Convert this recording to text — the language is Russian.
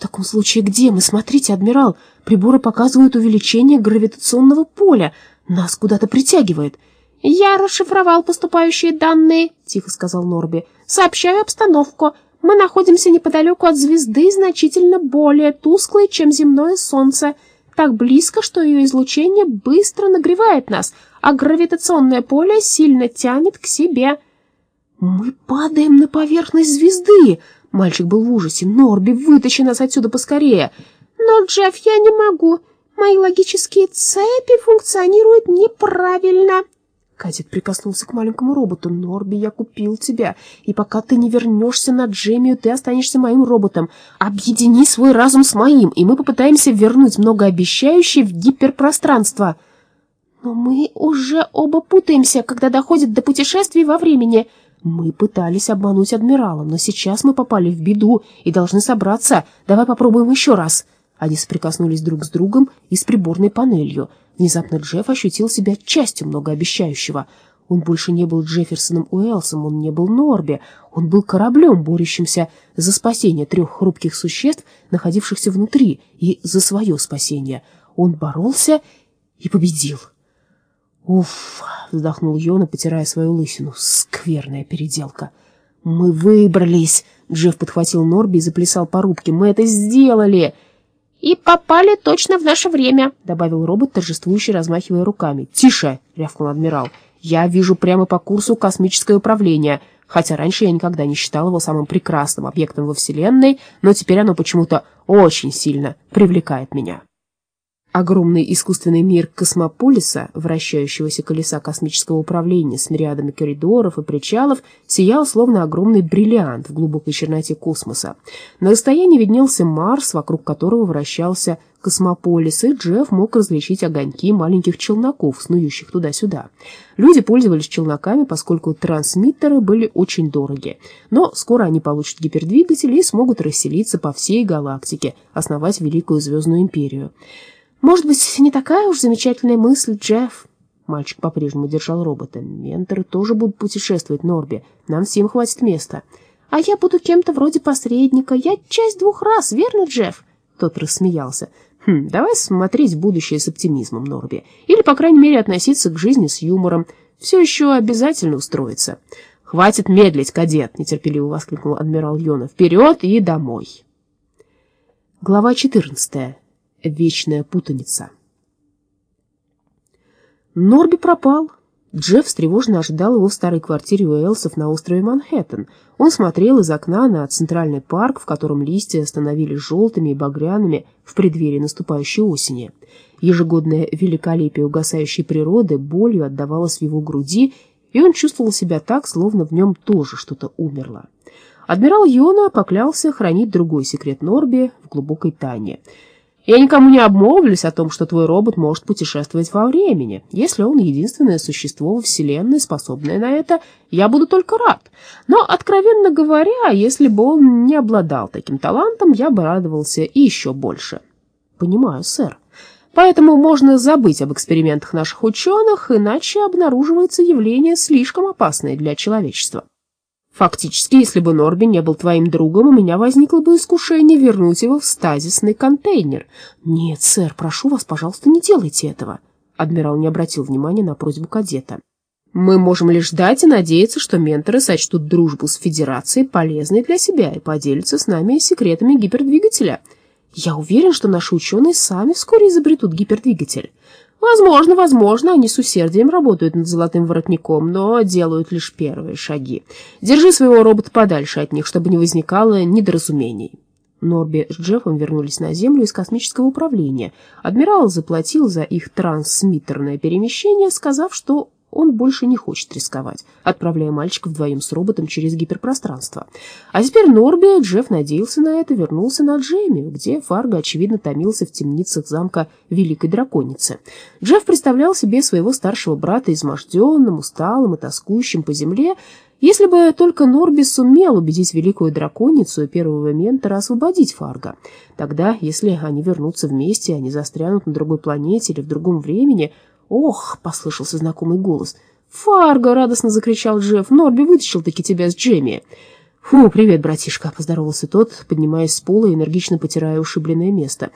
таком случае где мы? Смотрите, адмирал, приборы показывают увеличение гравитационного поля. Нас куда-то притягивает. «Я расшифровал поступающие данные», — тихо сказал Норби. «Сообщаю обстановку. Мы находимся неподалеку от звезды, значительно более тусклой, чем земное солнце. Так близко, что ее излучение быстро нагревает нас, а гравитационное поле сильно тянет к себе». «Мы падаем на поверхность звезды!» Мальчик был в ужасе. «Норби, вытащи нас отсюда поскорее!» «Но, Джефф, я не могу. Мои логические цепи функционируют неправильно». Кадет прикоснулся к маленькому роботу. «Норби, я купил тебя, и пока ты не вернешься на Джемию, ты останешься моим роботом. Объедини свой разум с моим, и мы попытаемся вернуть многообещающее в гиперпространство». «Но мы уже оба путаемся, когда доходит до путешествий во времени». «Мы пытались обмануть адмирала, но сейчас мы попали в беду и должны собраться. Давай попробуем еще раз». Они соприкоснулись друг с другом и с приборной панелью. Внезапно Джефф ощутил себя частью многообещающего. Он больше не был Джефферсоном Уэлсом, он не был Норби. Он был кораблем, борющимся за спасение трех хрупких существ, находившихся внутри, и за свое спасение. Он боролся и победил. «Уф!» — вздохнул Йона, потирая свою лысину. «Скверная переделка!» «Мы выбрались!» — Джефф подхватил Норби и заплясал по рубке. «Мы это сделали!» «И попали точно в наше время», — добавил робот, торжествующий, размахивая руками. «Тише!» — рявкнул адмирал. «Я вижу прямо по курсу космическое управление, хотя раньше я никогда не считал его самым прекрасным объектом во Вселенной, но теперь оно почему-то очень сильно привлекает меня». Огромный искусственный мир космополиса, вращающегося колеса космического управления с мириадами коридоров и причалов, сиял словно огромный бриллиант в глубокой черноте космоса. На расстоянии виднелся Марс, вокруг которого вращался космополис, и Джефф мог различить огоньки маленьких челноков, снующих туда-сюда. Люди пользовались челноками, поскольку трансмиттеры были очень дороги. Но скоро они получат гипердвигатели и смогут расселиться по всей галактике, основать Великую Звездную Империю. «Может быть, не такая уж замечательная мысль, Джефф?» Мальчик по-прежнему держал робота. «Менторы тоже будут путешествовать, Норби. Нам всем хватит места». «А я буду кем-то вроде посредника. Я часть двух раз, верно, Джефф?» Тот рассмеялся. «Хм, давай смотреть будущее с оптимизмом, Норби. Или, по крайней мере, относиться к жизни с юмором. Все еще обязательно устроиться». «Хватит медлить, кадет!» — нетерпеливо воскликнул адмирал Йона. «Вперед и домой!» Глава четырнадцатая вечная путаница. Норби пропал. Джефф встревоженно ожидал его в старой квартире у Элсов на острове Манхэттен. Он смотрел из окна на центральный парк, в котором листья становились желтыми и багряными в преддверии наступающей осени. Ежегодное великолепие угасающей природы болью отдавалось в его груди, и он чувствовал себя так, словно в нем тоже что-то умерло. Адмирал Йона поклялся хранить другой секрет Норби в глубокой тайне — я никому не обмолвлюсь о том, что твой робот может путешествовать во времени. Если он единственное существо во Вселенной, способное на это, я буду только рад. Но, откровенно говоря, если бы он не обладал таким талантом, я бы радовался и еще больше. Понимаю, сэр. Поэтому можно забыть об экспериментах наших ученых, иначе обнаруживается явление слишком опасное для человечества. Фактически, если бы Норби не был твоим другом, у меня возникло бы искушение вернуть его в стазисный контейнер. Нет, сэр, прошу вас, пожалуйста, не делайте этого. Адмирал не обратил внимания на просьбу кадета. Мы можем лишь ждать и надеяться, что менторы сочтут дружбу с Федерацией полезной для себя и поделятся с нами секретами гипердвигателя. Я уверен, что наши ученые сами вскоре изобретут гипердвигатель. Возможно, возможно, они с усердием работают над золотым воротником, но делают лишь первые шаги. Держи своего робота подальше от них, чтобы не возникало недоразумений. Норби с Джеффом вернулись на Землю из космического управления. Адмирал заплатил за их трансмиттерное перемещение, сказав, что он больше не хочет рисковать, отправляя мальчика вдвоем с роботом через гиперпространство. А теперь Норби, Джефф надеялся на это, вернулся на Джейми, где Фарго, очевидно, томился в темницах замка Великой Драконицы. Джефф представлял себе своего старшего брата изможденным, усталым и тоскующим по земле, если бы только Норби сумел убедить Великую Драконицу и первого ментора освободить Фарго. Тогда, если они вернутся вместе, они застрянут на другой планете или в другом времени, «Ох!» — послышался знакомый голос. «Фарго!» — радостно закричал Джефф. «Норби вытащил-таки тебя с Джемми!» «Фу, привет, братишка», — поздоровался тот, поднимаясь с пола и энергично потирая ушибленное место.